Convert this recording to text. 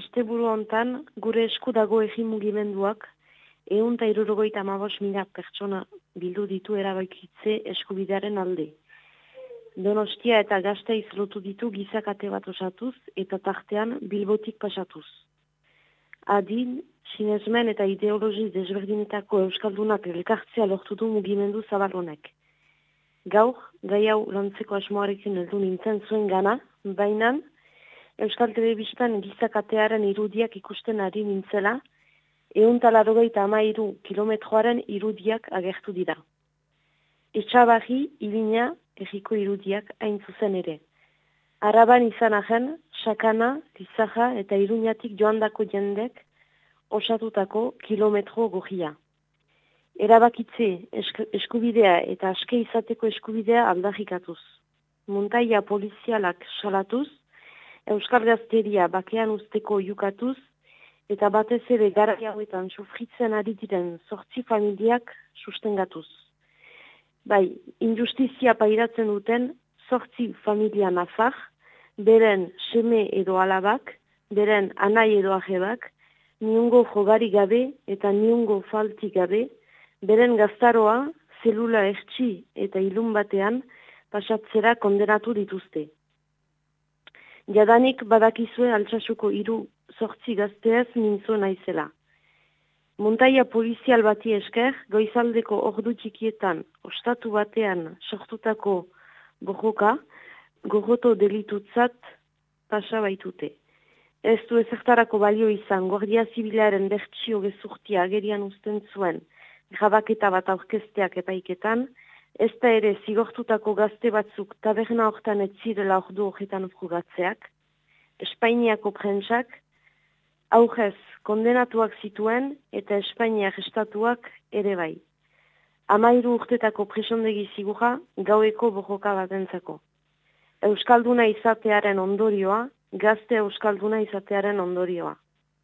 asteburu hontan gure esku dago egin mugimenduak egun eta irurogoita amabos mila pertsona bildu ditu erabakitze eskubidearen alde. Donostia eta gazte izlotu ditu gizakate bat osatuz eta tartean bilbotik pasatuz. Adin, sinesmen eta ideologi desberdinetako euskaldunak elkartzea lortu du mugimendu zabalonek. Gaur, gai hau lantzeko asmoarekin heldu nintzen zuen gana, bainan, Euskal Telebistan gizakatearen irudiak ikusten ari nintzela, egun talarogeita ama iru kilometroaren irudiak agertu dira. Etxabarri, ilina, egiko irudiak hain zuzen ere. Araban izan ahen, sakana, lizaja eta iruñatik joandako jendek osatutako kilometro gogia. Erabakitze eskubidea eta aske izateko eskubidea aldarrikatuz. Montaia polizialak salatuz, Euskal Gazteria bakean usteko jukatuz, eta batez ere gara hauetan sufritzen ari diren sortzi familiak sustengatuz. Bai, injustizia pairatzen duten sortzi familia nazar, beren seme edo alabak, beren anai edo ajebak, niungo jogari gabe eta niungo falti gabe, beren gaztaroa, zelula ertsi eta ilun batean pasatzera kondenatu dituzte. Jadanik badakizue altsasuko hiru sortzi gazteaz mintzo naizela. Montaia polizial bati esker, goizaldeko ordu txikietan, ostatu batean sortutako bojoka, gojoto delitutzat pasa baitute. Ez du ezertarako balio izan, Guardia Zibilaren bertsio gezurtia agerian usten zuen, grabaketa bat aurkesteak epaiketan, ez da ere zigortutako gazte batzuk taberna hortan ez zirela ordu horretan frugatzeak, Espainiako prentsak aurrez kondenatuak zituen eta Espainiak estatuak ere bai. Amairu urtetako presondegi zigura gaueko bojoka batentzako. Euskalduna izatearen ondorioa, gazte Euskalduna izatearen ondorioa.